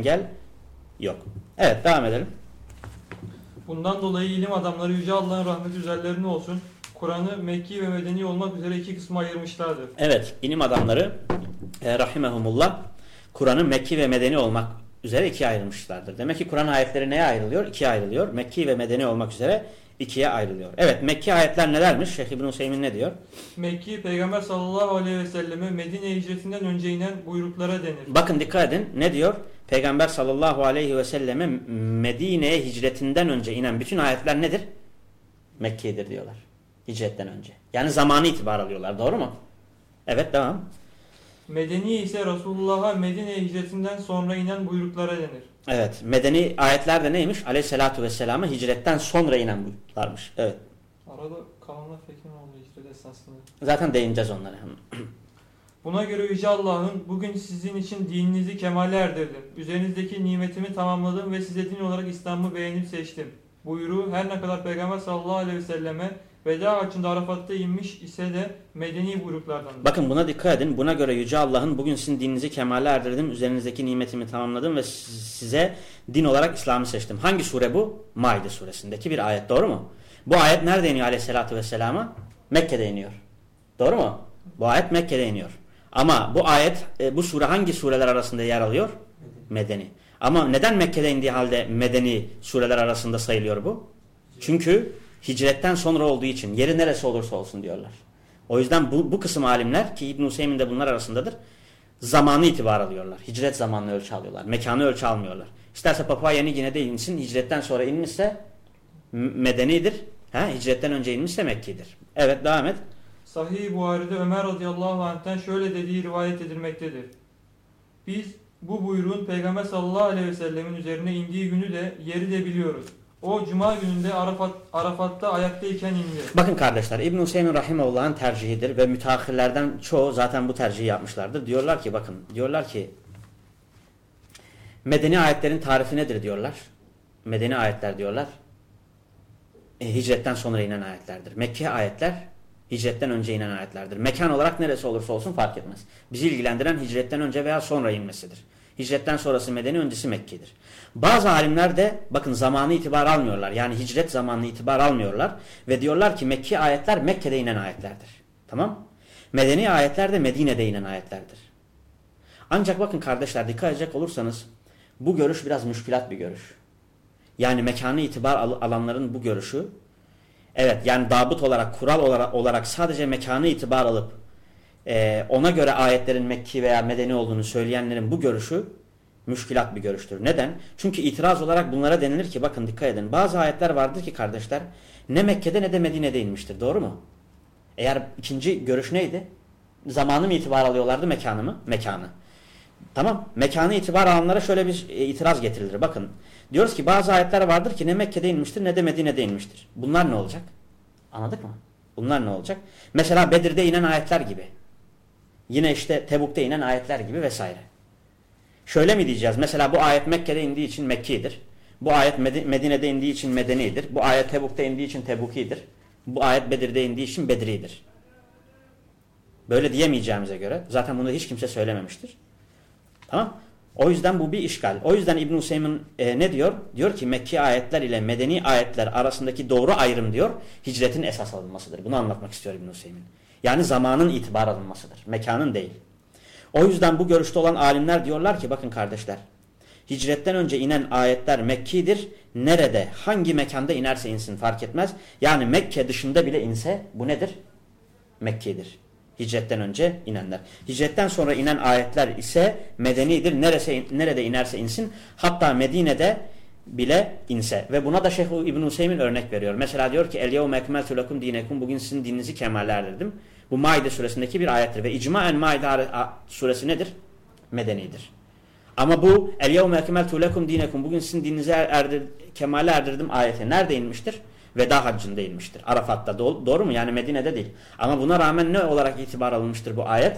engel yok. Evet devam edelim. Bundan dolayı ilim adamları Yüce Allah'ın rahmeti üzerlerine olsun. Kur'an'ı Mekki ve Medeni olmak üzere iki kısma ayırmışlardır. Evet ilim adamları e, rahimehumullah Kur'an'ı Mekki ve Medeni olmak üzere ikiye ayrılmışlardır. Demek ki Kur'an ayetleri neye ayrılıyor? İkiye ayrılıyor. Mekki ve Medeni olmak üzere ikiye ayrılıyor. Evet Mekki ayetler nelermiş? Şeyh İbn Hüseyin ne diyor? Mekki Peygamber sallallahu aleyhi ve selleme Medine hicretinden önce inen buyruklara denir. Bakın dikkat edin ne diyor? Peygamber sallallahu aleyhi ve selleme Medine'ye hicretinden önce inen bütün ayetler nedir? Mekke'dir diyorlar. Hicretten önce. Yani zamanı itibar alıyorlar. Doğru mu? Evet devam. Medeni ise Resulullah'a Medine hicretinden sonra inen buyruklara denir. Evet. Medeni ayetler de neymiş? Aleyhissalatu vesselam'a hicretten sonra inen buyruklarmış. Evet. Arada kalanlar peki ne oldu hicret esasında? Zaten değineceğiz onlara. Buna göre Yüce Allah'ın bugün sizin için dininizi kemale erdirdim. Üzerinizdeki nimetimi tamamladım ve size din olarak İslam'ı beğenip seçtim. Buyruğu her ne kadar Peygamber sallallahu aleyhi ve selleme veda açında Arafat'ta inmiş ise de medeni buyruklardan. Bakın buna dikkat edin. Buna göre Yüce Allah'ın bugün sizin dininizi kemale erdirdim. Üzerinizdeki nimetimi tamamladım ve size din olarak İslam'ı seçtim. Hangi sure bu? Maide suresindeki bir ayet. Doğru mu? Bu ayet nerede iniyor aleyhissalatü vesselama? Mekke'de iniyor. Doğru mu? Bu ayet Mekke'de iniyor. Ama bu ayet, e, bu sure hangi sureler arasında yer alıyor? Medeni. Ama neden Mekke'de indiği halde medeni sureler arasında sayılıyor bu? Çünkü hicretten sonra olduğu için yeri neresi olursa olsun diyorlar. O yüzden bu, bu kısım alimler ki İbn Hüseyin de bunlar arasındadır. Zamanı itibar alıyorlar. Hicret zamanını ölçü alıyorlar. Mekanı ölçü almıyorlar. İsterse Papua Yeni Gine'de insin. Hicretten sonra inmişse medenidir. Ha, hicretten önce inmişse Mekki'dir. Evet devam et. Sahih Buhari'de Ömer radıyallahu anh'ten şöyle dediği rivayet edilmektedir. Biz bu buyruğun Peygamber sallallahu aleyhi ve sellemin üzerine indiği günü de yeri de biliyoruz. O cuma gününde Arafat, Arafat'ta ayaktayken indi. Bakın kardeşler İbn-i Hüseyin Rahimullah'ın tercihidir ve müteahhirlerden çoğu zaten bu tercihi yapmışlardır. Diyorlar ki bakın diyorlar ki medeni ayetlerin tarifi nedir diyorlar. Medeni ayetler diyorlar. E, hicretten sonra inen ayetlerdir. Mekke ayetler hicretten önce inen ayetlerdir. Mekan olarak neresi olursa olsun fark etmez. Bizi ilgilendiren hicretten önce veya sonra inmesidir. Hicretten sonrası Medeni, öncesi Mekke'dir. Bazı alimler de bakın zamanı itibar almıyorlar. Yani hicret zamanını itibar almıyorlar. Ve diyorlar ki Mekki ayetler Mekke'de inen ayetlerdir. Tamam Medeni ayetler de Medine'de inen ayetlerdir. Ancak bakın kardeşler dikkat edecek olursanız bu görüş biraz müşkilat bir görüş. Yani mekanı itibar alanların bu görüşü evet yani dabıt olarak kural olarak, olarak sadece mekanı itibar alıp e, ona göre ayetlerin Mekki veya Medeni olduğunu söyleyenlerin bu görüşü müşkilat bir görüştür. Neden? Çünkü itiraz olarak bunlara denilir ki bakın dikkat edin. Bazı ayetler vardır ki kardeşler ne Mekke'de ne de Medine'de inmiştir. Doğru mu? Eğer ikinci görüş neydi? Zamanı mı itibar alıyorlardı mekanı mı? Mekanı. Tamam. Mekanı itibar alanlara şöyle bir e, itiraz getirilir. Bakın. Diyoruz ki bazı ayetler vardır ki ne Mekke'de inmiştir ne de Medine'de inmiştir. Bunlar ne olacak? Anladık mı? Bunlar ne olacak? Mesela Bedir'de inen ayetler gibi. Yine işte Tebuk'ta inen ayetler gibi vesaire. Şöyle mi diyeceğiz? Mesela bu ayet Mekke'de indiği için Mekki'dir. Bu ayet Medine'de indiği için Medeni'dir. Bu ayet Tebuk'ta indiği için Tebuki'dir. Bu ayet Bedir'de indiği için Bedri'dir. Böyle diyemeyeceğimize göre zaten bunu hiç kimse söylememiştir. Tamam O yüzden bu bir işgal. O yüzden İbn Hüseyin e, ne diyor? Diyor ki Mekki ayetler ile medeni ayetler arasındaki doğru ayrım diyor. Hicretin esas alınmasıdır. Bunu anlatmak istiyor İbn Hüseyin. Yani zamanın itibar alınmasıdır. Mekanın değil. O yüzden bu görüşte olan alimler diyorlar ki bakın kardeşler. Hicretten önce inen ayetler Mekki'dir. Nerede, hangi mekanda inerse insin fark etmez. Yani Mekke dışında bile inse bu nedir? Mekke'dir. Hicretten önce inenler. Hicretten sonra inen ayetler ise medenidir. Nerese, nerede inerse insin. Hatta Medine'de bile inse. Ve buna da Şeyh İbn Hüseyin örnek veriyor. Mesela diyor ki El yevme ekmeltu lekum dinekum bugün sizin dininizi kemallerdirdim. Bu Maide suresindeki bir ayettir. Ve icmaen Maide suresi nedir? Medenidir. Ama bu El yevme ekmeltu lekum dinekum bugün sizin dininizi erdir, kemale erdirdim ayeti nerede inmiştir? Veda haccında inmiştir. Arafat'ta. Doğru mu? Yani Medine'de değil. Ama buna rağmen ne olarak itibar alınmıştır bu ayet?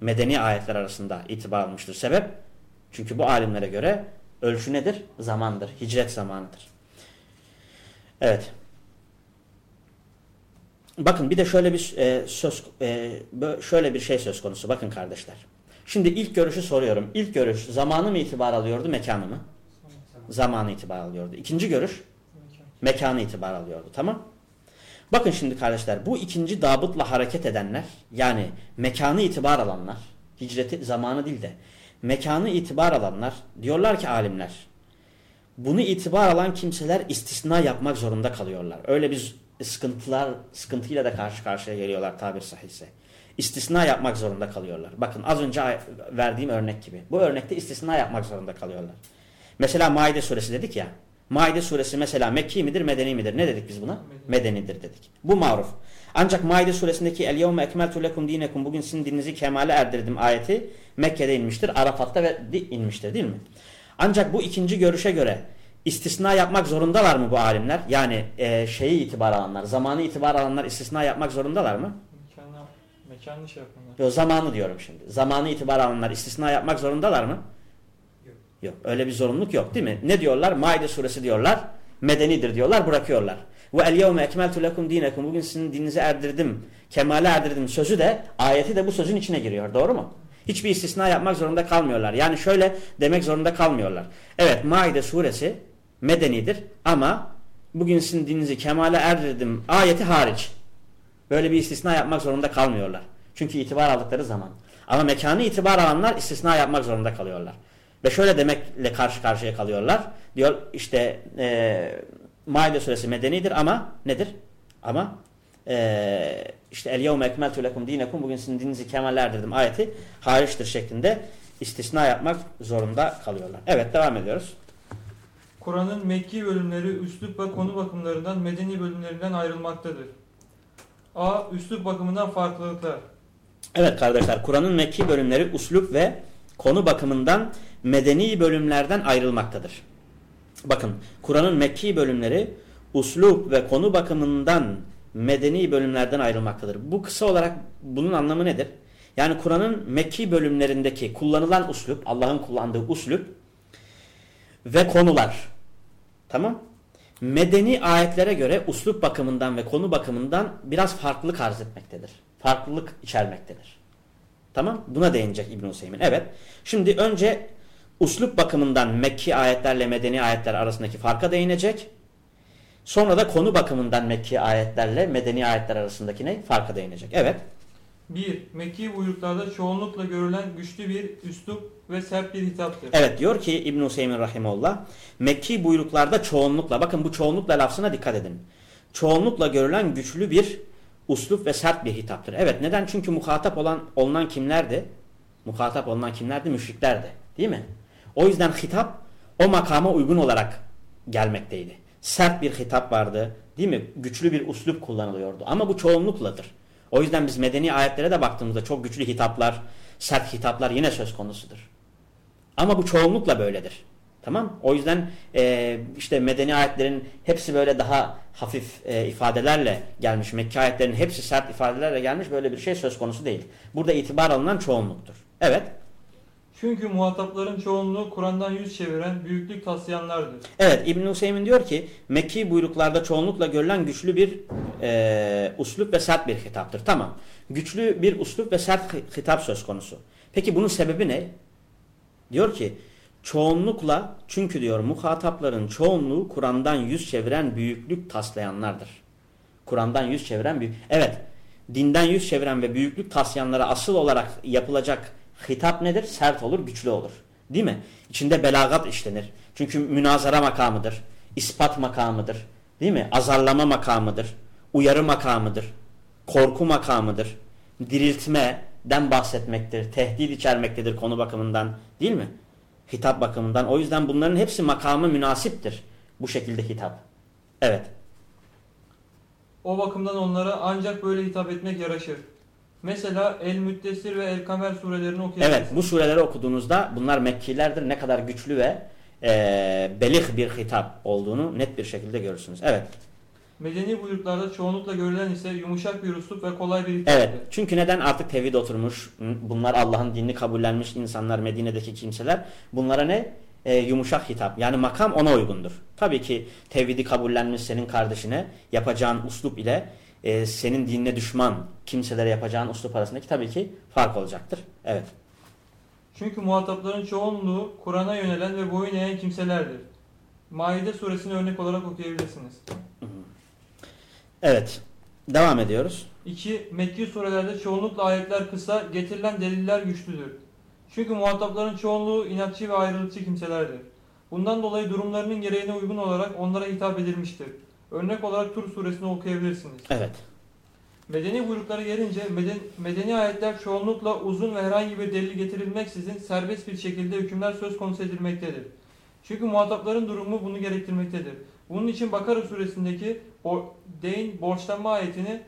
Medeni ayetler arasında itibar alınmıştır. Sebep? Çünkü bu alimlere göre ölçü nedir? Zamandır. Hicret zamanıdır. Evet. Bakın bir de şöyle bir e, söz e, şöyle bir şey söz konusu. Bakın kardeşler. Şimdi ilk görüşü soruyorum. İlk görüş zamanı mı itibar alıyordu, mekanı mı? Zamanı itibar alıyordu. İkinci görüş mekanı itibar alıyordu. Tamam? Bakın şimdi kardeşler bu ikinci dabıtla hareket edenler yani mekanı itibar alanlar hicreti zamanı değil de mekanı itibar alanlar diyorlar ki alimler bunu itibar alan kimseler istisna yapmak zorunda kalıyorlar. Öyle bir sıkıntılar sıkıntıyla da karşı karşıya geliyorlar tabir sahilse. İstisna yapmak zorunda kalıyorlar. Bakın az önce verdiğim örnek gibi. Bu örnekte istisna yapmak zorunda kalıyorlar. Mesela Maide suresi dedik ya. Maide suresi mesela Mekki midir, Medeni midir? Ne dedik biz buna? Medenidir dedik. Bu maruf. Ancak Maide suresindeki El yevme ekmeltu lekum dinekum bugün sizin dininizi kemale erdirdim ayeti Mekke'de inmiştir. Arafat'ta ve inmiştir değil mi? Ancak bu ikinci görüşe göre istisna yapmak zorundalar mı bu alimler? Yani e, şeyi itibar alanlar, zamanı itibar alanlar istisna yapmak zorundalar mı? Mekanı, mekanı şey yapanlar. Yok zamanı diyorum şimdi. Zamanı itibar alanlar istisna yapmak zorundalar mı? Yok. Öyle bir zorunluluk yok değil mi? Ne diyorlar? Maide suresi diyorlar. Medenidir diyorlar. Bırakıyorlar. Ve el yevme ekmeltu lekum dinekum. Bugün sizin dininizi erdirdim. Kemale erdirdim. Sözü de ayeti de bu sözün içine giriyor. Doğru mu? Hiçbir istisna yapmak zorunda kalmıyorlar. Yani şöyle demek zorunda kalmıyorlar. Evet Maide suresi medenidir ama bugün sizin dininizi kemale erdirdim ayeti hariç. Böyle bir istisna yapmak zorunda kalmıyorlar. Çünkü itibar aldıkları zaman. Ama mekanı itibar alanlar istisna yapmak zorunda kalıyorlar. Ve şöyle demekle karşı karşıya kalıyorlar. Diyor işte e, Maide suresi medenidir ama nedir? Ama e, işte el yevme ekmeltu lekum dinekum bugün sizin dininizi kemale erdirdim ayeti hariçtir şeklinde istisna yapmak zorunda kalıyorlar. Evet devam ediyoruz. Kur'an'ın Mekki bölümleri üslup ve konu bakımlarından medeni bölümlerinden ayrılmaktadır. A. Üslup bakımından farklılıklar. Evet kardeşler Kur'an'ın Mekki bölümleri üslup ve konu bakımından medeni bölümlerden ayrılmaktadır. Bakın Kur'an'ın Mekki bölümleri uslup ve konu bakımından medeni bölümlerden ayrılmaktadır. Bu kısa olarak bunun anlamı nedir? Yani Kur'an'ın Mekki bölümlerindeki kullanılan uslup, Allah'ın kullandığı uslup ve konular. Tamam? Medeni ayetlere göre uslup bakımından ve konu bakımından biraz farklılık arz etmektedir. Farklılık içermektedir. Tamam? Buna değinecek İbn Hüseyin. Evet. Şimdi önce uslup bakımından Mekki ayetlerle medeni ayetler arasındaki farka değinecek. Sonra da konu bakımından Mekki ayetlerle medeni ayetler arasındaki ne? Farka değinecek. Evet. 1. Mekki buyruklarda çoğunlukla görülen güçlü bir üslup ve sert bir hitaptır. Evet diyor ki İbn-i Hüseyin Rahimullah Mekki buyruklarda çoğunlukla bakın bu çoğunlukla lafzına dikkat edin. Çoğunlukla görülen güçlü bir uslup ve sert bir hitaptır. Evet neden? Çünkü muhatap olan olunan kimlerdi? Muhatap olunan kimlerdi? Müşriklerdi. Değil mi? O yüzden hitap o makama uygun olarak gelmekteydi. Sert bir hitap vardı. Değil mi? Güçlü bir uslup kullanılıyordu. Ama bu çoğunlukladır. O yüzden biz medeni ayetlere de baktığımızda çok güçlü hitaplar, sert hitaplar yine söz konusudur. Ama bu çoğunlukla böyledir. Tamam? O yüzden e, işte medeni ayetlerin hepsi böyle daha hafif e, ifadelerle gelmiş. Mekke ayetlerin hepsi sert ifadelerle gelmiş. Böyle bir şey söz konusu değil. Burada itibar alınan çoğunluktur. Evet. Çünkü muhatapların çoğunluğu Kur'an'dan yüz çeviren, büyüklük taslayanlardır. Evet İbn Hüseyin diyor ki Mekki buyruklarda çoğunlukla görülen güçlü bir e, uslup ve sert bir hitaptır. Tamam. Güçlü bir uslup ve sert hitap söz konusu. Peki bunun sebebi ne? Diyor ki çoğunlukla çünkü diyor muhatapların çoğunluğu Kur'an'dan yüz çeviren büyüklük taslayanlardır. Kur'an'dan yüz çeviren büyük. Evet. Dinden yüz çeviren ve büyüklük taslayanlara asıl olarak yapılacak hitap nedir? Sert olur, güçlü olur. Değil mi? İçinde belagat işlenir. Çünkü münazara makamıdır. ispat makamıdır. Değil mi? Azarlama makamıdır. Uyarı makamıdır. Korku makamıdır. Diriltmeden bahsetmektir. Tehdit içermektedir konu bakımından. Değil mi? Hitap bakımından. O yüzden bunların hepsi makamı münasiptir. Bu şekilde hitap. Evet. O bakımdan onlara ancak böyle hitap etmek yaraşır. Mesela El Müddessir ve El Kamer surelerini okuyabilirsiniz. Evet bu sureleri okuduğunuzda bunlar Mekkilerdir. Ne kadar güçlü ve e, belih bir hitap olduğunu net bir şekilde görürsünüz. Evet. Medeni buyruklarda çoğunlukla görülen ise yumuşak bir uslup ve kolay bir hitaptır. Evet. Çünkü neden artık tevhid oturmuş, bunlar Allah'ın dinini kabullenmiş insanlar, Medine'deki kimseler. Bunlara ne? E, yumuşak hitap. Yani makam ona uygundur. Tabii ki tevhidi kabullenmiş senin kardeşine yapacağın uslup ile e, senin dinine düşman kimselere yapacağın uslup arasındaki tabii ki fark olacaktır. Evet. Çünkü muhatapların çoğunluğu Kur'an'a yönelen ve boyun eğen kimselerdir. Maide suresini örnek olarak okuyabilirsiniz. Evet. Devam ediyoruz. 2. Mekki surelerde çoğunlukla ayetler kısa, getirilen deliller güçlüdür. Çünkü muhatapların çoğunluğu inatçı ve ayrılıkçı kimselerdir. Bundan dolayı durumlarının gereğine uygun olarak onlara hitap edilmiştir. Örnek olarak Tur suresini okuyabilirsiniz. Evet. Medeni buyruklara gelince meden, medeni ayetler çoğunlukla uzun ve herhangi bir delil getirilmeksizin serbest bir şekilde hükümler söz konusu edilmektedir. Çünkü muhatapların durumu bunu gerektirmektedir. Bunun için Bakara suresindeki o deyin borçlanma ayetini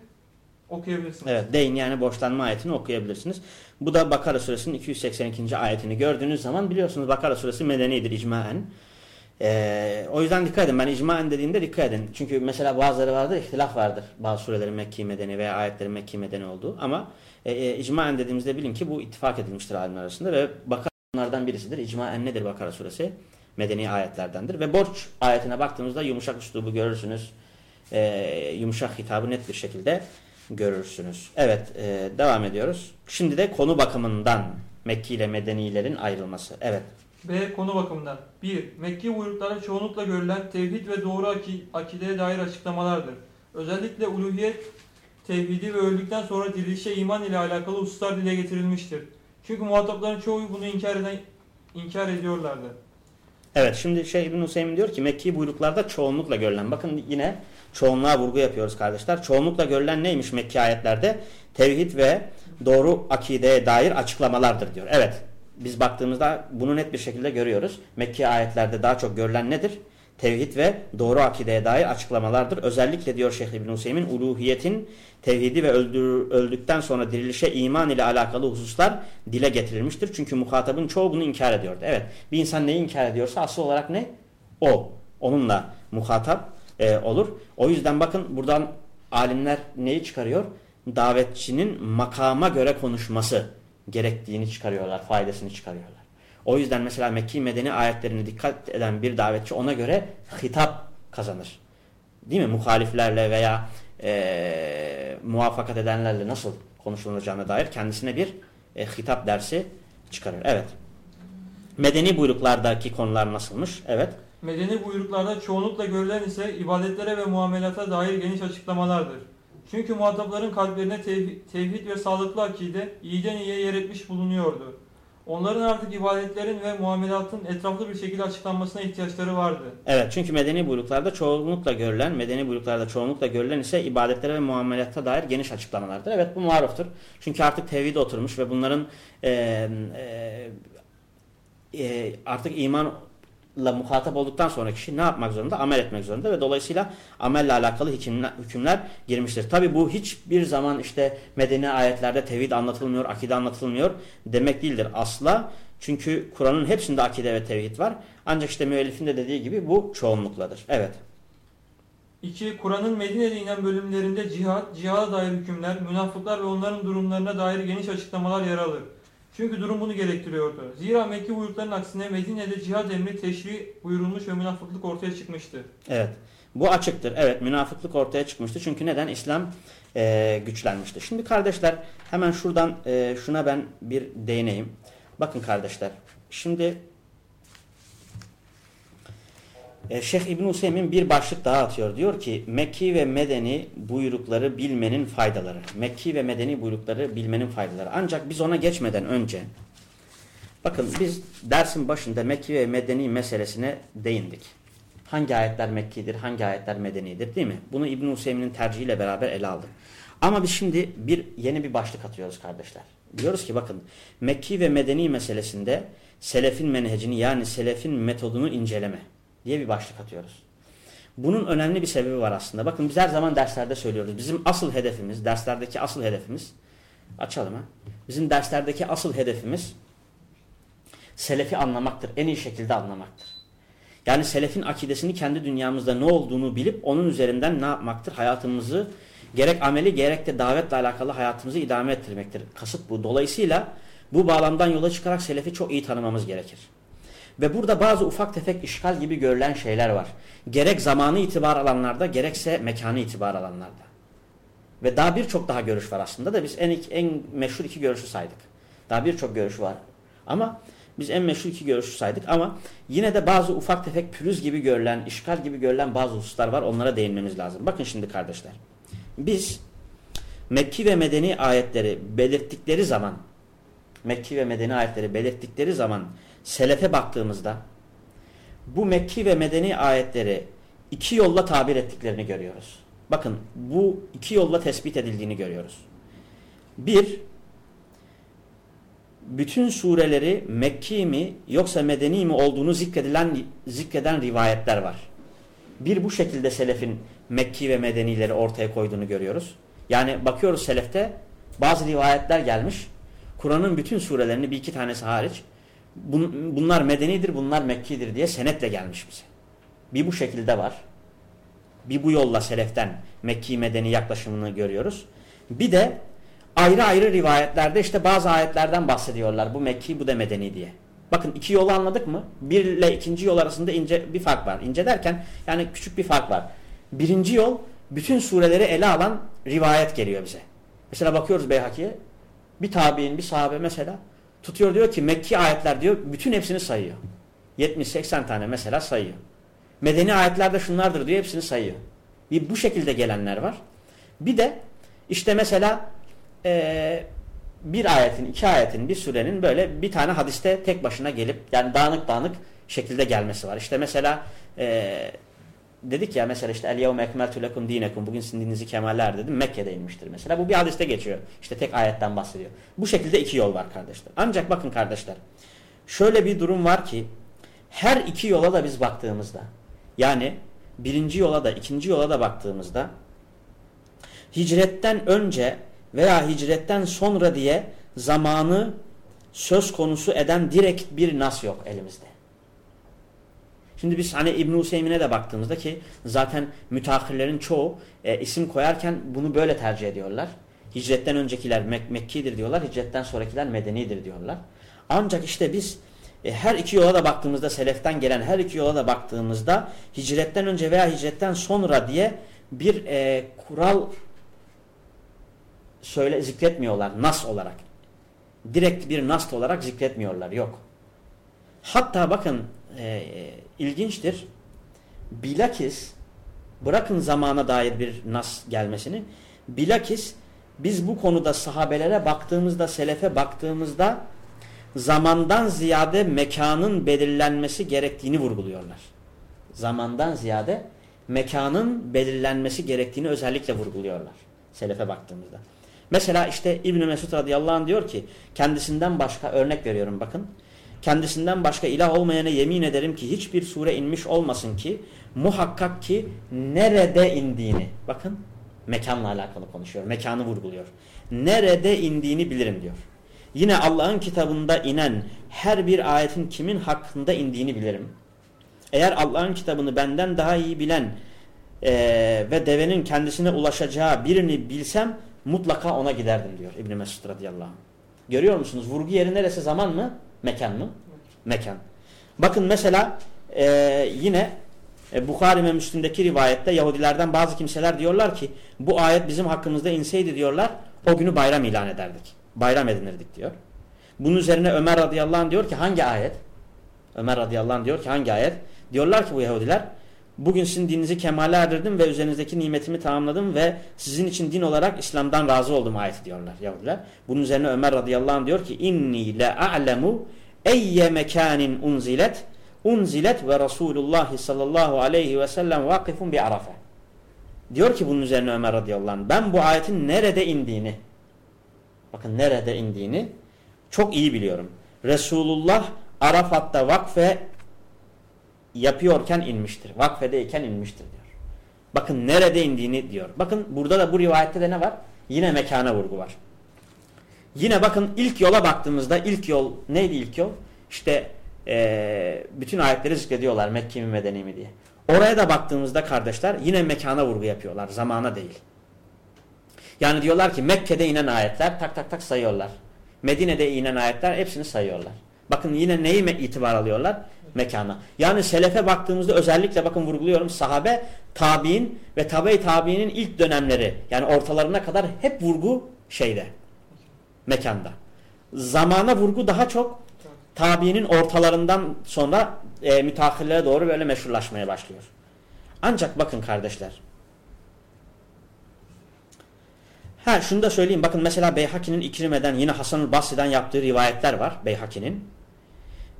okuyabilirsiniz. Evet. Deyin yani borçlanma ayetini okuyabilirsiniz. Bu da Bakara suresinin 282. ayetini gördüğünüz zaman biliyorsunuz Bakara suresi medenidir icmaen. Ee, o yüzden dikkat edin. Ben icmaen dediğimde dikkat edin. Çünkü mesela bazıları vardır, ihtilaf vardır. Bazı surelerin Mekki medeni veya ayetlerin Mekki medeni olduğu. Ama e, e, icmaen dediğimizde bilin ki bu ittifak edilmiştir alimler arasında ve Bakara bunlardan birisidir. İcmaen nedir Bakara suresi? Medeni ayetlerdendir. Ve borç ayetine baktığımızda yumuşak üslubu görürsünüz. Ee, yumuşak hitabı net bir şekilde görürsünüz. Evet e, devam ediyoruz. Şimdi de konu bakımından Mekki ile Medenilerin ayrılması. Evet. B. Konu bakımından 1. Mekki buyruklarda çoğunlukla görülen tevhid ve doğru aki- akideye dair açıklamalardır. Özellikle uluhiyet tevhidi ve öldükten sonra dirilişe iman ile alakalı hususlar dile getirilmiştir. Çünkü muhatapların çoğu bunu inkar eden inkar ediyorlardı. Evet şimdi şey İbn Hüseyin diyor ki Mekki buyruklarda çoğunlukla görülen. Bakın yine çoğunluğa vurgu yapıyoruz kardeşler. Çoğunlukla görülen neymiş Mekki ayetlerde? Tevhid ve doğru akideye dair açıklamalardır diyor. Evet biz baktığımızda bunu net bir şekilde görüyoruz. Mekki ayetlerde daha çok görülen nedir? Tevhid ve doğru akideye dair açıklamalardır. Özellikle diyor Şeyh İbn Hüseyin uluhiyetin tevhidi ve öldür, öldükten sonra dirilişe iman ile alakalı hususlar dile getirilmiştir. Çünkü muhatabın çoğu bunu inkar ediyordu. Evet bir insan neyi inkar ediyorsa asıl olarak ne? O. Onunla muhatap e, olur. O yüzden bakın buradan alimler neyi çıkarıyor? Davetçinin makama göre konuşması gerektiğini çıkarıyorlar, faydasını çıkarıyorlar. O yüzden mesela Mekki medeni ayetlerini dikkat eden bir davetçi ona göre hitap kazanır. Değil mi? Muhaliflerle veya e, muvaffakat edenlerle nasıl konuşulacağına dair kendisine bir e, hitap dersi çıkarır. Evet. Medeni buyruklardaki konular nasılmış? Evet. Medeni buyruklarda çoğunlukla görülen ise ibadetlere ve muamelata dair geniş açıklamalardır. Çünkü muhatapların kalplerine tev- tevhid ve sağlıklı akide iyiden iyiye yer etmiş bulunuyordu. Onların artık ibadetlerin ve muamelatın etraflı bir şekilde açıklanmasına ihtiyaçları vardı. Evet çünkü medeni buyruklarda çoğunlukla görülen, medeni buyruklarda çoğunlukla görülen ise ibadetlere ve muamelata dair geniş açıklamalardır. Evet bu maruftur. Çünkü artık tevhid oturmuş ve bunların e, e, artık imanla muhatap olduktan sonra kişi ne yapmak zorunda? Amel etmek zorunda ve dolayısıyla amelle alakalı hükümler, hükümler girmiştir. Tabi bu hiçbir zaman işte medeni ayetlerde tevhid anlatılmıyor, akide anlatılmıyor demek değildir asla. Çünkü Kur'an'ın hepsinde akide ve tevhid var. Ancak işte müellifin de dediği gibi bu çoğunlukladır. Evet. 2. Kur'an'ın Medine'de inen bölümlerinde cihat, cihada dair hükümler, münafıklar ve onların durumlarına dair geniş açıklamalar yer alır. Çünkü durum bunu gerektiriyordu. Zira Mekki buyrukların aksine Medine'de cihad emri teşri buyurulmuş ve münafıklık ortaya çıkmıştı. Evet. Bu açıktır. Evet münafıklık ortaya çıkmıştı. Çünkü neden? İslam e, güçlenmişti. Şimdi kardeşler hemen şuradan e, şuna ben bir değineyim. Bakın kardeşler. Şimdi e, Şeyh İbn Hüseyin bir başlık daha atıyor. Diyor ki Mekki ve Medeni buyrukları bilmenin faydaları. Mekki ve Medeni buyrukları bilmenin faydaları. Ancak biz ona geçmeden önce bakın biz dersin başında Mekki ve Medeni meselesine değindik. Hangi ayetler Mekki'dir, hangi ayetler Medeni'dir değil mi? Bunu İbn Hüseyin'in tercihiyle beraber ele aldık. Ama biz şimdi bir yeni bir başlık atıyoruz kardeşler. Diyoruz ki bakın Mekki ve Medeni meselesinde selefin menhecini yani selefin metodunu inceleme diye bir başlık atıyoruz. Bunun önemli bir sebebi var aslında. Bakın biz her zaman derslerde söylüyoruz. Bizim asıl hedefimiz, derslerdeki asıl hedefimiz açalım ha. Bizim derslerdeki asıl hedefimiz selefi anlamaktır. En iyi şekilde anlamaktır. Yani selefin akidesini kendi dünyamızda ne olduğunu bilip onun üzerinden ne yapmaktır? Hayatımızı gerek ameli gerek de davetle alakalı hayatımızı idame ettirmektir. Kasıt bu. Dolayısıyla bu bağlamdan yola çıkarak selefi çok iyi tanımamız gerekir. Ve burada bazı ufak tefek işgal gibi görülen şeyler var. Gerek zamanı itibar alanlarda gerekse mekanı itibar alanlarda. Ve daha birçok daha görüş var aslında da biz en, en meşhur iki görüşü saydık. Daha birçok görüş var. Ama biz en meşhur iki görüşü saydık ama yine de bazı ufak tefek pürüz gibi görülen, işgal gibi görülen bazı hususlar var. Onlara değinmemiz lazım. Bakın şimdi kardeşler. Biz Mekki ve Medeni ayetleri belirttikleri zaman Mekki ve Medeni ayetleri belirttikleri zaman selefe baktığımızda bu Mekki ve Medeni ayetleri iki yolla tabir ettiklerini görüyoruz. Bakın bu iki yolla tespit edildiğini görüyoruz. Bir, bütün sureleri Mekki mi yoksa Medeni mi olduğunu zikredilen, zikreden rivayetler var. Bir bu şekilde selefin Mekki ve Medenileri ortaya koyduğunu görüyoruz. Yani bakıyoruz selefte bazı rivayetler gelmiş. Kur'an'ın bütün surelerini bir iki tanesi hariç bunlar medenidir bunlar Mekki'dir diye senetle gelmiş bize. Bir bu şekilde var. Bir bu yolla seleften Mekki medeni yaklaşımını görüyoruz. Bir de ayrı ayrı rivayetlerde işte bazı ayetlerden bahsediyorlar. Bu Mekki bu da medeni diye. Bakın iki yolu anladık mı? Bir ile ikinci yol arasında ince bir fark var. İnce derken yani küçük bir fark var. Birinci yol bütün sureleri ele alan rivayet geliyor bize. Mesela bakıyoruz Beyhaki'ye. Bir tabi'in, bir sahabe mesela tutuyor diyor ki Mekki ayetler diyor bütün hepsini sayıyor. 70-80 tane mesela sayıyor. Medeni ayetlerde şunlardır diyor hepsini sayıyor. Bir bu şekilde gelenler var. Bir de işte mesela e, bir ayetin, iki ayetin, bir sürenin böyle bir tane hadiste tek başına gelip yani dağınık dağınık şekilde gelmesi var. İşte mesela e, dedik ya mesela işte el yevme ekmeltu lekum dinekum bugün sizin dininizi kemaller dedim Mekke'de inmiştir mesela. Bu bir hadiste geçiyor. İşte tek ayetten bahsediyor. Bu şekilde iki yol var kardeşler. Ancak bakın kardeşler şöyle bir durum var ki her iki yola da biz baktığımızda yani birinci yola da ikinci yola da baktığımızda hicretten önce veya hicretten sonra diye zamanı söz konusu eden direkt bir nas yok elimizde. Şimdi biz hani İbn Hüseyin'e de baktığımızda ki zaten müteahhirlerin çoğu e, isim koyarken bunu böyle tercih ediyorlar. Hicretten öncekiler Mek Mekki'dir diyorlar, hicretten sonrakiler Medeni'dir diyorlar. Ancak işte biz e, her iki yola da baktığımızda, seleften gelen her iki yola da baktığımızda hicretten önce veya hicretten sonra diye bir e, kural söyle zikretmiyorlar nas olarak. Direkt bir nas olarak zikretmiyorlar. Yok. Hatta bakın e, ilginçtir. Bilakis bırakın zamana dair bir nas gelmesini. Bilakis biz bu konuda sahabelere baktığımızda, selefe baktığımızda zamandan ziyade mekanın belirlenmesi gerektiğini vurguluyorlar. Zamandan ziyade mekanın belirlenmesi gerektiğini özellikle vurguluyorlar. Selefe baktığımızda. Mesela işte İbn Mesud radıyallahu anh diyor ki kendisinden başka örnek veriyorum bakın. Kendisinden başka ilah olmayana yemin ederim ki hiçbir sure inmiş olmasın ki muhakkak ki nerede indiğini bakın mekanla alakalı konuşuyor. Mekanı vurguluyor. Nerede indiğini bilirim diyor. Yine Allah'ın kitabında inen her bir ayetin kimin hakkında indiğini bilirim. Eğer Allah'ın kitabını benden daha iyi bilen e, ve devenin kendisine ulaşacağı birini bilsem mutlaka ona giderdim diyor İbn Mesud radıyallahu anh. Görüyor musunuz? Vurgu yeri neresi? Zaman mı? Mekan mı? Mekan. Bakın mesela e, yine e, Bukhari ve Müslim'deki rivayette Yahudilerden bazı kimseler diyorlar ki bu ayet bizim hakkımızda inseydi diyorlar o günü bayram ilan ederdik. Bayram edinirdik diyor. Bunun üzerine Ömer radıyallahu anh diyor ki hangi ayet? Ömer radıyallahu anh diyor ki hangi ayet? Diyorlar ki bu Yahudiler bugün sizin dininizi kemale erdirdim ve üzerinizdeki nimetimi tamamladım ve sizin için din olarak İslam'dan razı oldum ayeti diyorlar Yahudiler. Bunun üzerine Ömer radıyallahu anh diyor ki inni le a'lemu eyye mekanin unzilet unzilet ve Resulullah sallallahu aleyhi ve sellem vakifun bi arafe. Diyor ki bunun üzerine Ömer radıyallahu anh ben bu ayetin nerede indiğini bakın nerede indiğini çok iyi biliyorum. Resulullah Arafat'ta vakfe yapıyorken inmiştir. Vakfedeyken inmiştir diyor. Bakın nerede indiğini diyor. Bakın burada da bu rivayette de ne var? Yine mekana vurgu var. Yine bakın ilk yola baktığımızda ilk yol neydi ilk yol? İşte e, bütün ayetleri zikrediyorlar Mekke mi Medeni mi diye. Oraya da baktığımızda kardeşler yine mekana vurgu yapıyorlar. Zamana değil. Yani diyorlar ki Mekke'de inen ayetler tak tak tak sayıyorlar. Medine'de inen ayetler hepsini sayıyorlar. Bakın yine neyi itibar alıyorlar? Mekana. Yani selefe baktığımızda özellikle bakın vurguluyorum sahabe, tabi'in ve tabi tabi'nin ilk dönemleri yani ortalarına kadar hep vurgu şeyde mekanda. Zamana vurgu daha çok tabiinin ortalarından sonra e, müteahhirlere doğru böyle meşhurlaşmaya başlıyor. Ancak bakın kardeşler. Ha şunu da söyleyeyim. Bakın mesela Beyhaki'nin İkrime'den yine Hasan-ı Basri'den yaptığı rivayetler var Beyhaki'nin.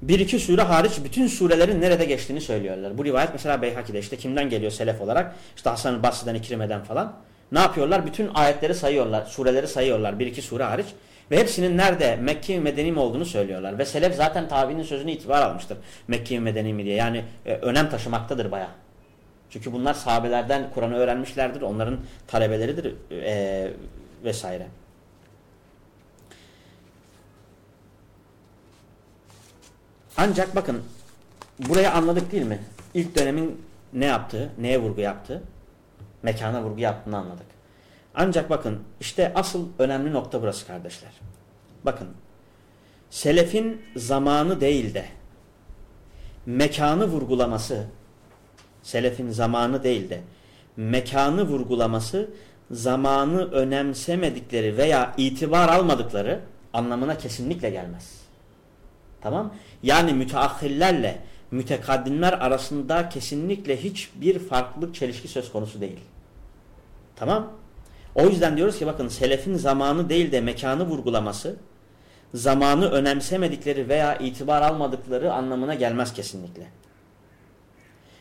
Bir iki sure hariç bütün surelerin nerede geçtiğini söylüyorlar. Bu rivayet mesela Beyhaki'de işte kimden geliyor selef olarak? İşte Hasan-ı Basri'den İkrime'den falan. Ne yapıyorlar? Bütün ayetleri sayıyorlar. Sureleri sayıyorlar. Bir iki sure hariç. Ve hepsinin nerede Mekke Medeni mi olduğunu söylüyorlar. Ve selef zaten tabiinin sözünü itibar almıştır. Mekke Medeni mi diye. Yani e, önem taşımaktadır baya. Çünkü bunlar sahabelerden Kur'an'ı öğrenmişlerdir. Onların talebeleridir e, vesaire. Ancak bakın buraya anladık değil mi? İlk dönemin ne yaptığı, neye vurgu yaptığı, mekana vurgu yaptığını anladık. Ancak bakın işte asıl önemli nokta burası kardeşler. Bakın selefin zamanı değil de mekanı vurgulaması selefin zamanı değil de mekanı vurgulaması zamanı önemsemedikleri veya itibar almadıkları anlamına kesinlikle gelmez. Tamam? Yani müteahhillerle mütekaddimler arasında kesinlikle hiçbir farklılık çelişki söz konusu değil. Tamam? O yüzden diyoruz ki bakın selefin zamanı değil de mekanı vurgulaması zamanı önemsemedikleri veya itibar almadıkları anlamına gelmez kesinlikle.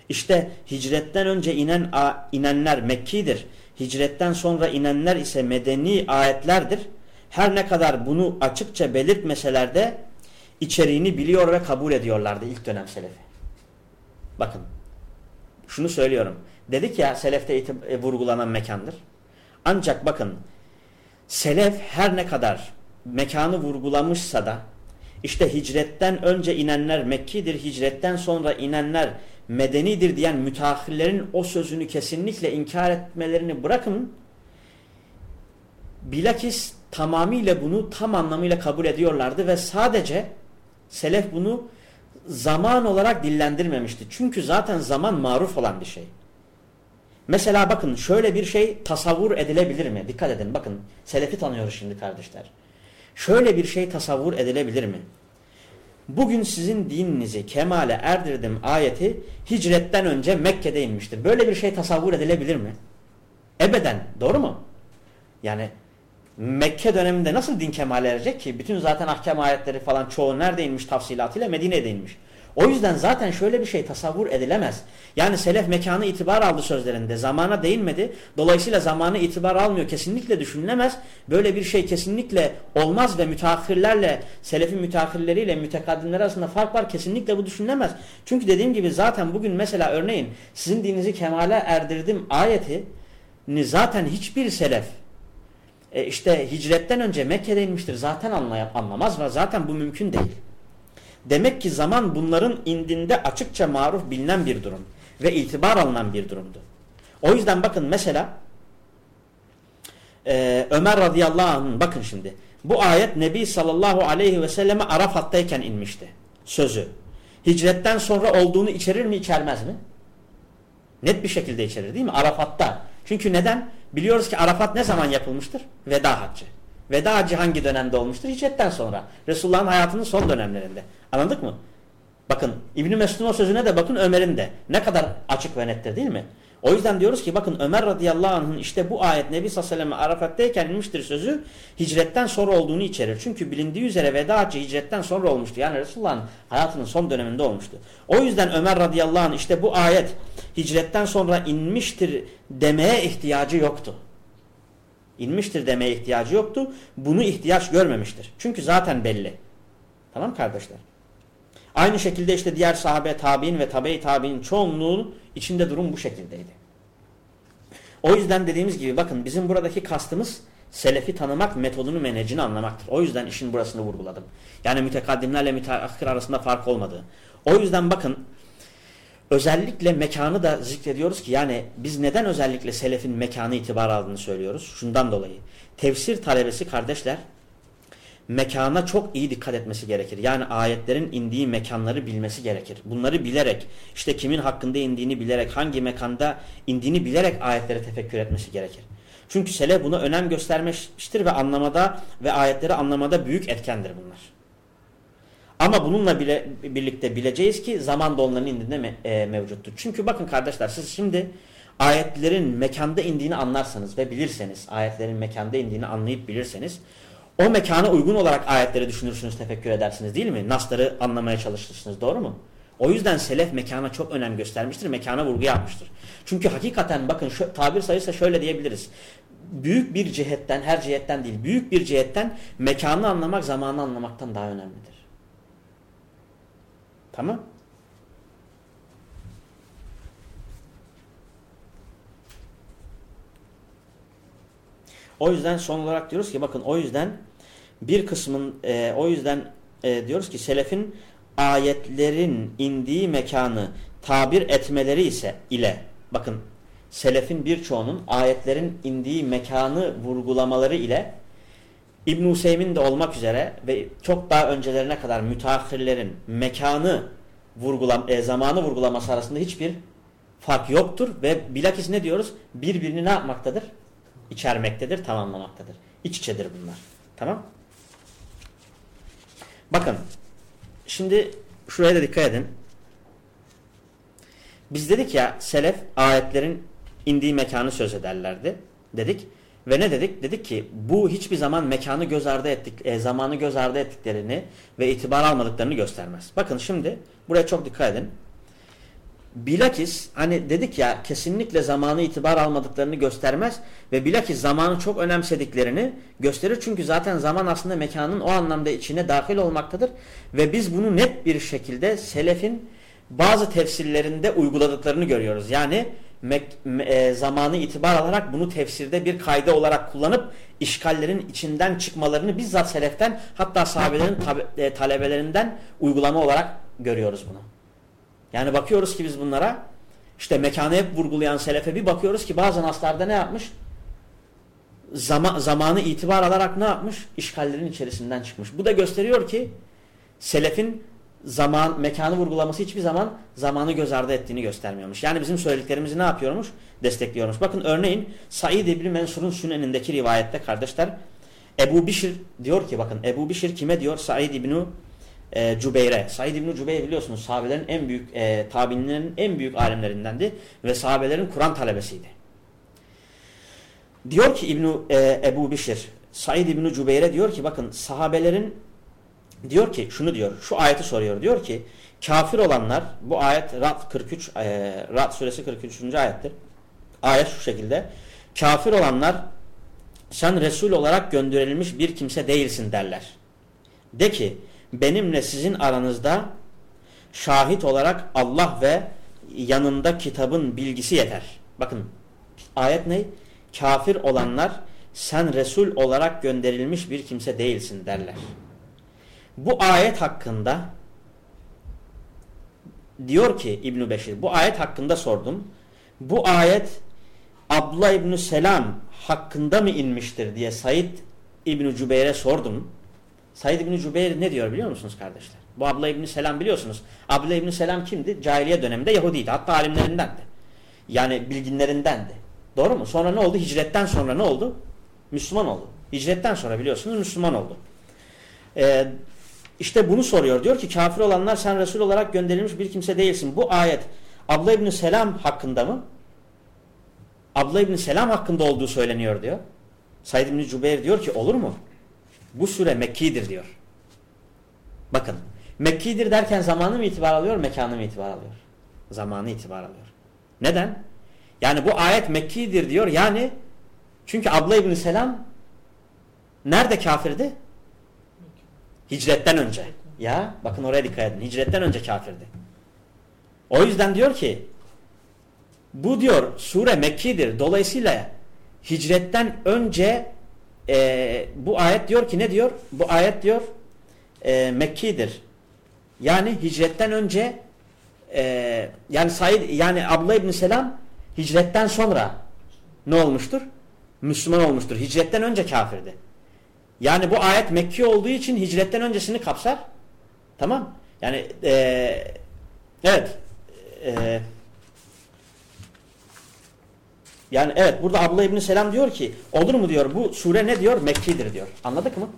İşte hicretten önce inen inenler Mekki'dir. Hicretten sonra inenler ise medeni ayetlerdir. Her ne kadar bunu açıkça belirtmeseler de içeriğini biliyor ve kabul ediyorlardı ilk dönem selefi. Bakın şunu söylüyorum. Dedik ya selefte e, vurgulanan mekandır. Ancak bakın selef her ne kadar mekanı vurgulamışsa da işte hicretten önce inenler Mekki'dir, hicretten sonra inenler medenidir diyen müteahhirlerin o sözünü kesinlikle inkar etmelerini bırakın. Bilakis tamamıyla bunu tam anlamıyla kabul ediyorlardı ve sadece selef bunu zaman olarak dillendirmemişti. Çünkü zaten zaman maruf olan bir şey. Mesela bakın şöyle bir şey tasavvur edilebilir mi? Dikkat edin bakın selefi tanıyoruz şimdi kardeşler. Şöyle bir şey tasavvur edilebilir mi? Bugün sizin dininizi kemale erdirdim ayeti hicretten önce Mekke'de inmiştir. Böyle bir şey tasavvur edilebilir mi? Ebeden. Doğru mu? Yani Mekke döneminde nasıl din kemale erecek ki? Bütün zaten ahkam ayetleri falan çoğu nerede inmiş tafsilatıyla? Medine'de inmiş. O yüzden zaten şöyle bir şey tasavvur edilemez. Yani selef mekanı itibar aldı sözlerinde. Zamana değinmedi. Dolayısıyla zamanı itibar almıyor. Kesinlikle düşünülemez. Böyle bir şey kesinlikle olmaz ve müteahhirlerle, selefin müteahhirleriyle mütekaddimler arasında fark var. Kesinlikle bu düşünülemez. Çünkü dediğim gibi zaten bugün mesela örneğin sizin dininizi kemale erdirdim ayeti zaten hiçbir selef e işte hicretten önce Mekke'de inmiştir. Zaten anlamaz ve zaten bu mümkün değil. Demek ki zaman bunların indinde açıkça maruf bilinen bir durum ve itibar alınan bir durumdu. O yüzden bakın mesela e, Ömer radıyallahu anh'ın bakın şimdi bu ayet Nebi sallallahu aleyhi ve selleme Arafat'tayken inmişti sözü. Hicretten sonra olduğunu içerir mi içermez mi? Net bir şekilde içerir değil mi? Arafat'ta. Çünkü neden? Biliyoruz ki Arafat ne zaman yapılmıştır? Veda haccı. Veda hacı hangi dönemde olmuştur? Hicretten sonra. Resulullah'ın hayatının son dönemlerinde. Anladık mı? Bakın İbn-i Mesud'un sözüne de bakın Ömer'in de. Ne kadar açık ve nettir değil mi? O yüzden diyoruz ki bakın Ömer radıyallahu anh'ın işte bu ayet Nebi sallallahu aleyhi ve sellem inmiştir sözü hicretten sonra olduğunu içerir. Çünkü bilindiği üzere veda hicretten sonra olmuştu. Yani Resulullah'ın hayatının son döneminde olmuştu. O yüzden Ömer radıyallahu anh işte bu ayet hicretten sonra inmiştir demeye ihtiyacı yoktu inmiştir demeye ihtiyacı yoktu. Bunu ihtiyaç görmemiştir. Çünkü zaten belli. Tamam kardeşler? Aynı şekilde işte diğer sahabe tabi'in ve tabi tabi'in çoğunluğu içinde durum bu şekildeydi. O yüzden dediğimiz gibi bakın bizim buradaki kastımız selefi tanımak metodunu menecini anlamaktır. O yüzden işin burasını vurguladım. Yani mütekaddimlerle müteakhir arasında fark olmadığı. O yüzden bakın özellikle mekanı da zikrediyoruz ki yani biz neden özellikle selefin mekanı itibar aldığını söylüyoruz? Şundan dolayı. Tefsir talebesi kardeşler mekana çok iyi dikkat etmesi gerekir. Yani ayetlerin indiği mekanları bilmesi gerekir. Bunları bilerek işte kimin hakkında indiğini bilerek hangi mekanda indiğini bilerek ayetlere tefekkür etmesi gerekir. Çünkü selef buna önem göstermiştir ve anlamada ve ayetleri anlamada büyük etkendir bunlar. Ama bununla bile, birlikte bileceğiz ki zaman da onların indinde me, e, mevcuttur. Çünkü bakın kardeşler siz şimdi ayetlerin mekanda indiğini anlarsanız ve bilirseniz, ayetlerin mekanda indiğini anlayıp bilirseniz o mekana uygun olarak ayetleri düşünürsünüz, tefekkür edersiniz değil mi? Nasları anlamaya çalışırsınız doğru mu? O yüzden selef mekana çok önem göstermiştir, mekana vurgu yapmıştır. Çünkü hakikaten bakın şu, tabir sayısı şöyle diyebiliriz. Büyük bir cihetten, her cihetten değil, büyük bir cihetten mekanı anlamak zamanı anlamaktan daha önemlidir. Tamam? O yüzden son olarak diyoruz ki bakın o yüzden bir kısmın e, o yüzden e, diyoruz ki selefin ayetlerin indiği mekanı tabir etmeleri ise ile bakın selefin birçoğunun ayetlerin indiği mekanı vurgulamaları ile İbn Hüseyin de olmak üzere ve çok daha öncelerine kadar müteahhirlerin mekanı vurgulam e, zamanı vurgulaması arasında hiçbir fark yoktur ve bilakis ne diyoruz? Birbirini ne yapmaktadır? İçermektedir, tamamlamaktadır. İç içedir bunlar. Tamam? Bakın Şimdi şuraya da dikkat edin. Biz dedik ya selef ayetlerin indiği mekanı söz ederlerdi. Dedik. Ve ne dedik? Dedik ki bu hiçbir zaman mekanı göz ardı ettik, e, zamanı göz ardı ettiklerini ve itibar almadıklarını göstermez. Bakın şimdi buraya çok dikkat edin. Bilakis hani dedik ya kesinlikle zamanı itibar almadıklarını göstermez ve bilakis zamanı çok önemsediklerini gösterir. Çünkü zaten zaman aslında mekanın o anlamda içine dahil olmaktadır. Ve biz bunu net bir şekilde selefin bazı tefsirlerinde uyguladıklarını görüyoruz. Yani e, zamanı itibar alarak bunu tefsirde bir kayda olarak kullanıp işgallerin içinden çıkmalarını bizzat seleften hatta sahabelerin e, talebelerinden uygulama olarak görüyoruz bunu. Yani bakıyoruz ki biz bunlara işte mekanı hep vurgulayan selefe bir bakıyoruz ki bazı naslarda ne yapmış? Zama, zamanı itibar alarak ne yapmış? İşgallerin içerisinden çıkmış. Bu da gösteriyor ki selefin zaman, mekanı vurgulaması hiçbir zaman zamanı göz ardı ettiğini göstermiyormuş. Yani bizim söylediklerimizi ne yapıyormuş? Destekliyormuş. Bakın örneğin Said İbni Mensur'un sünenindeki rivayette kardeşler Ebu Bişir diyor ki bakın Ebu Bişir kime diyor? Said İbni e, Cübeyre. Said İbni Cübeyre biliyorsunuz sahabelerin en büyük e, tabinlerin en büyük alimlerindendi ve sahabelerin Kur'an talebesiydi. Diyor ki İbn e, Ebu Bişir Said İbni Cübeyre diyor ki bakın sahabelerin diyor ki şunu diyor şu ayeti soruyor diyor ki kafir olanlar bu ayet Ra'd 43 e, Ra'd suresi 43. ayettir. Ayet şu şekilde kafir olanlar sen Resul olarak gönderilmiş bir kimse değilsin derler. De ki benimle sizin aranızda şahit olarak Allah ve yanında kitabın bilgisi yeter. Bakın ayet ne? Kafir olanlar sen Resul olarak gönderilmiş bir kimse değilsin derler. Bu ayet hakkında diyor ki İbn Beşir bu ayet hakkında sordum. Bu ayet Abla İbn Selam hakkında mı inmiştir diye Said İbn Cübeyr'e sordum. Said İbni Cübeyr ne diyor biliyor musunuz kardeşler? Bu Abla İbni Selam biliyorsunuz. Abla İbni Selam kimdi? Cahiliye döneminde Yahudiydi. Hatta alimlerindendi. Yani bilginlerindendi. Doğru mu? Sonra ne oldu? Hicretten sonra ne oldu? Müslüman oldu. Hicretten sonra biliyorsunuz Müslüman oldu. Ee, işte bunu soruyor. Diyor ki kafir olanlar sen Resul olarak gönderilmiş bir kimse değilsin. Bu ayet Abla İbni Selam hakkında mı? Abla İbni Selam hakkında olduğu söyleniyor diyor. Said İbni Cübeyr diyor ki olur mu? Bu sure Mekki'dir diyor. Bakın Mekki'dir derken zamanı mı itibar alıyor, mekanı mı itibar alıyor? Zamanı itibar alıyor. Neden? Yani bu ayet Mekki'dir diyor. Yani çünkü Abla İbni Selam nerede kafirdi? Hicretten önce. Ya bakın oraya dikkat edin. Hicretten önce kafirdi. O yüzden diyor ki bu diyor sure Mekki'dir. Dolayısıyla hicretten önce e, bu ayet diyor ki ne diyor? Bu ayet diyor e, Mekki'dir. Yani hicretten önce e, yani Said yani Abla İbni Selam hicretten sonra ne olmuştur? Müslüman olmuştur. Hicretten önce kafirdi. Yani bu ayet Mekki olduğu için hicretten öncesini kapsar. Tamam. Yani e, evet e, yani evet burada Abla İbni Selam diyor ki olur mu diyor bu sure ne diyor? Mekkidir diyor. Anladık mı?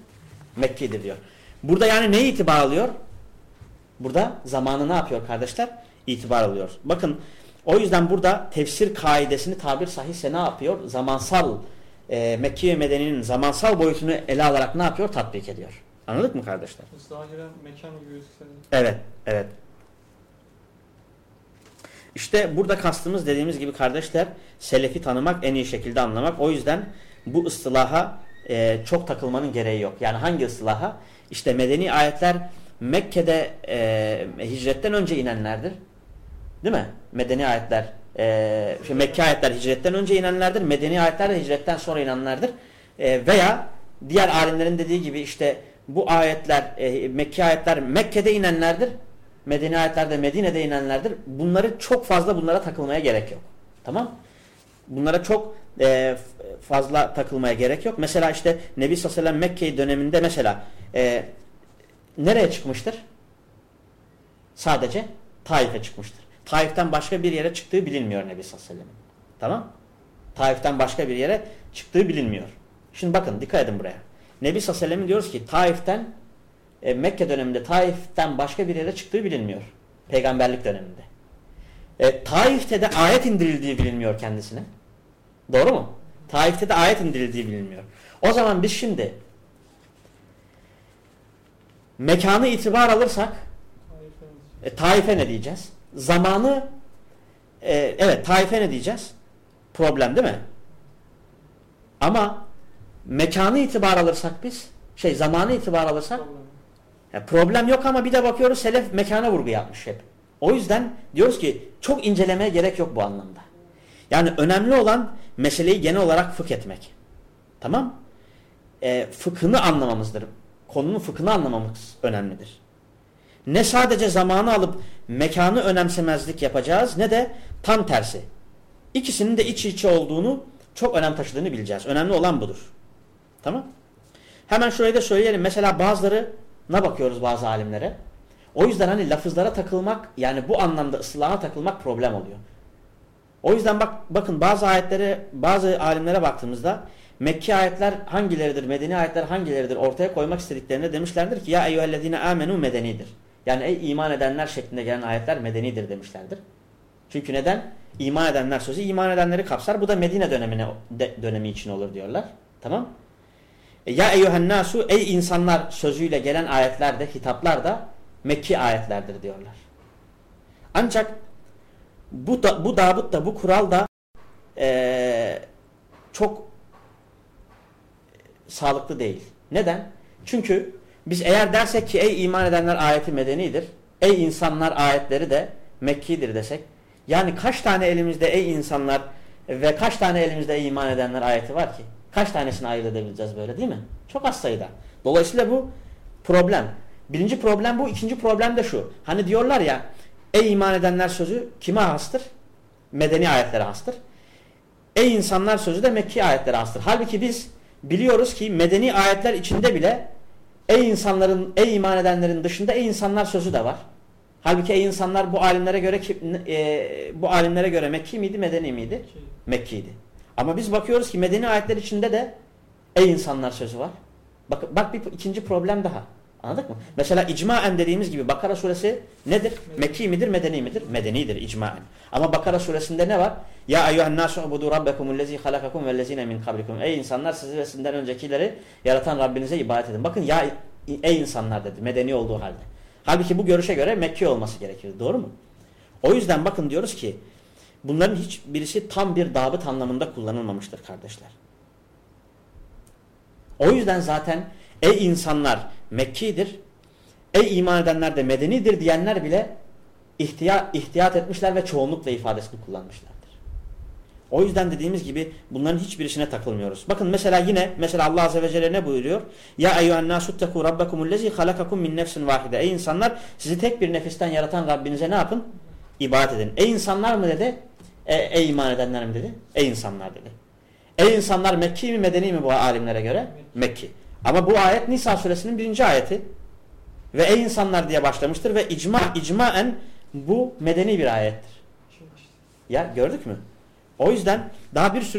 Mekkidir diyor. Burada yani neyi itibar alıyor? Burada zamanı ne yapıyor kardeşler? İtibar alıyor. Bakın o yüzden burada tefsir kaidesini tabir sahihse ne yapıyor? Zamansal e, Mekke ve Medine'nin zamansal boyutunu ele alarak ne yapıyor? Tatbik ediyor. Anladık mı kardeşler? Zahiren mekan gibi gözükse. Evet, evet. İşte burada kastımız dediğimiz gibi kardeşler selefi tanımak, en iyi şekilde anlamak. O yüzden bu ıstılaha e, çok takılmanın gereği yok. Yani hangi ıstılaha? İşte medeni ayetler Mekke'de e, hicretten önce inenlerdir. Değil mi? Medeni ayetler e, şey, Mekke ayetler hicretten önce inenlerdir. Medeni ayetler de hicretten sonra inenlerdir. E, veya diğer alimlerin dediği gibi işte bu ayetler e, Mekke ayetler Mekke'de inenlerdir. Medeni ayetlerde Medine'de inenlerdir. Bunları çok fazla bunlara takılmaya gerek yok. Tamam? Bunlara çok e, fazla takılmaya gerek yok. Mesela işte Nebi sallallahu aleyhi Mekke döneminde mesela e, nereye çıkmıştır? Sadece Taif'e çıkmıştır. Taif'ten başka bir yere çıktığı bilinmiyor Nebi sallallahu. Tamam? Taif'ten başka bir yere çıktığı bilinmiyor. Şimdi bakın dikkat edin buraya. Nebi sallallahu aleyhi diyoruz ki Taif'ten e, Mekke döneminde Taif'ten başka bir yere çıktığı bilinmiyor. Peygamberlik döneminde. E, Taif'te de ayet indirildiği bilinmiyor kendisine. Doğru mu? Taif'te de ayet indirildiği bilinmiyor. O zaman biz şimdi mekanı itibar alırsak e, Taif'e ne diyeceğiz? Zamanı e, evet Taif'e ne diyeceğiz? Problem değil mi? Ama mekanı itibar alırsak biz şey zamanı itibar alırsak problem yok ama bir de bakıyoruz selef mekana vurgu yapmış hep. O yüzden diyoruz ki çok incelemeye gerek yok bu anlamda. Yani önemli olan meseleyi genel olarak fıkh etmek. Tamam? E, fıkhını anlamamızdır. Konunun fıkhını anlamamız önemlidir. Ne sadece zamanı alıp mekanı önemsemezlik yapacağız ne de tam tersi. İkisinin de iç içe olduğunu çok önem taşıdığını bileceğiz. Önemli olan budur. Tamam? Hemen şurayı da söyleyelim. Mesela bazıları ne bakıyoruz bazı alimlere? O yüzden hani lafızlara takılmak yani bu anlamda ıslaha takılmak problem oluyor. O yüzden bak bakın bazı ayetlere bazı alimlere baktığımızda Mekki ayetler hangileridir, Medeni ayetler hangileridir ortaya koymak istediklerinde demişlerdir ki ya eyyühellezine amenu medenidir. Yani ey iman edenler şeklinde gelen ayetler medenidir demişlerdir. Çünkü neden? İman edenler sözü iman edenleri kapsar. Bu da Medine dönemine de, dönemi için olur diyorlar. Tamam? E, ya eyyühen nasu ey insanlar sözüyle gelen ayetlerde, hitaplar da Mekki ayetlerdir diyorlar. Ancak bu da, bu dabıt da bu kural da ee, çok sağlıklı değil. Neden? Çünkü biz eğer dersek ki ey iman edenler ayeti medenidir, ey insanlar ayetleri de Mekki'dir desek, yani kaç tane elimizde ey insanlar ve kaç tane elimizde ey iman edenler ayeti var ki? Kaç tanesini ayırt edebileceğiz böyle değil mi? Çok az sayıda. Dolayısıyla bu problem. Birinci problem bu. ikinci problem de şu. Hani diyorlar ya ey iman edenler sözü kime hastır? Medeni ayetlere hastır. Ey insanlar sözü de Mekki ayetlere hastır. Halbuki biz biliyoruz ki medeni ayetler içinde bile ey insanların, ey iman edenlerin dışında ey insanlar sözü de var. Halbuki ey insanlar bu alimlere göre e, bu alimlere göre Mekki miydi, Medeni miydi? Mekki'ydi. Ama biz bakıyoruz ki medeni ayetler içinde de ey insanlar sözü var. Bak, bak bir ikinci problem daha. Anladık mı? Mesela icmaen dediğimiz gibi Bakara suresi nedir? Mekki midir, medeni midir? Medenidir icmaen. Ama Bakara suresinde ne var? Ya eyyühen nasu ubudu rabbekumullezi halakakum vellezine min kablikum. Ey insanlar sizi ve sizden öncekileri yaratan Rabbinize ibadet edin. Bakın ya ey insanlar dedi medeni olduğu halde. Halbuki bu görüşe göre Mekki olması gerekir. Doğru mu? O yüzden bakın diyoruz ki bunların hiçbirisi tam bir dabıt anlamında kullanılmamıştır kardeşler. O yüzden zaten ey insanlar Mekki'dir, ey iman edenler de medenidir diyenler bile ihtiyat, ihtiyat etmişler ve çoğunlukla ifadesini kullanmışlardır. O yüzden dediğimiz gibi bunların hiçbirisine takılmıyoruz. Bakın mesela yine mesela Allah Azze ve Celle ne buyuruyor? Ya eyyühen nasutteku rabbekumullezi halakakum min nefsin vahide. Ey insanlar sizi tek bir nefisten yaratan Rabbinize ne yapın? İbadet edin. Ey insanlar mı dedi? E, ey iman edenler mi dedi? Ey insanlar dedi. Ey insanlar Mekki mi Medeni mi bu alimlere göre? Mekki. Ama bu ayet Nisa suresinin birinci ayeti. Ve ey insanlar diye başlamıştır ve icma icmaen bu medeni bir ayettir. Ya gördük mü? O yüzden daha bir sürü